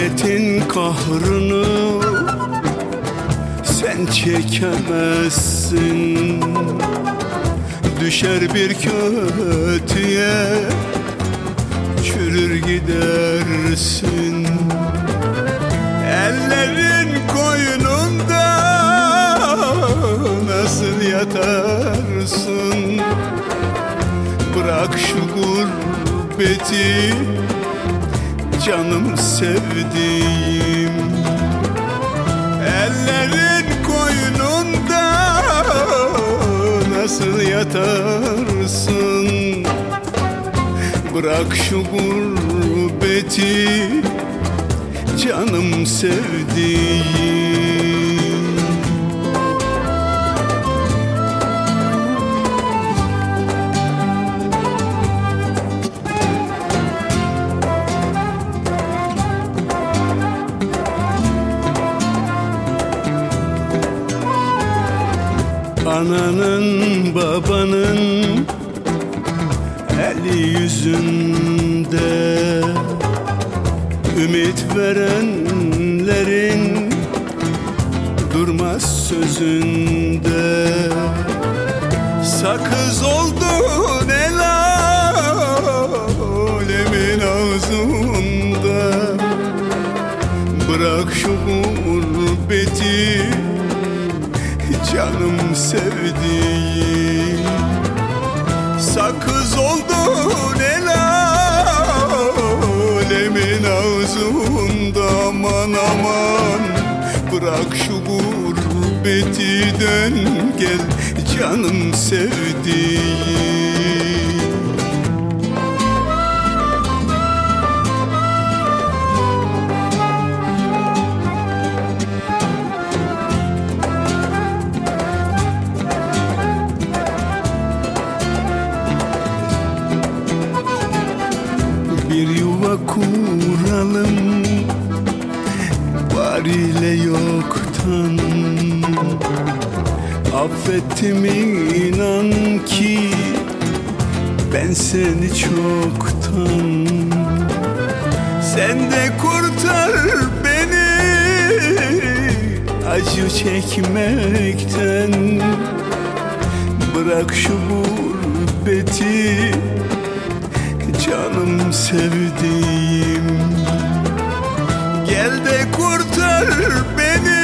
Ellerin kahrını sen çekemezsin. Düşer bir kötüye çürür gidersin. Ellerin koynunda nasıl yatarsın? Bırak şu gurbeti canım sevdiğim. Ellerin koynunda nasıl yatarsın? Bırak şu gurbeti canım sevdiğim Ananın babanın eli yüzünde. Ümit verenlerin durmaz sözünde. Sakız oldun el alemin ağzında. Bırak şu gurbeti canım sevdiğim. Sakız oldun el alemin ağzında aman aman. Bırak şu gurbeti dön gel canım sevdiğim kuralım Var ile yoktan. Affettim inan ki Ben seni çoktan. Sen de kurtar beni Acı çekmekten. Bırak şu gurbeti canım sevdiğim. Gel de kurtar beni.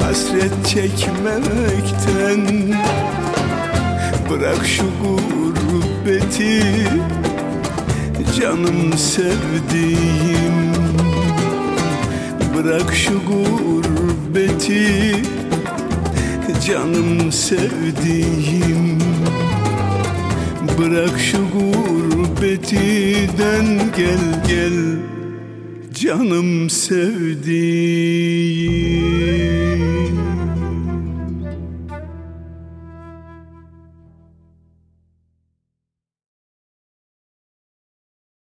Hasret çekmekten. Bırak şu gurbeti. Canım sevdiğim. Bırak şu gurbeti. Canım sevdiğim Bırak şu gurbetiden gel gel. Canım sevdiğim.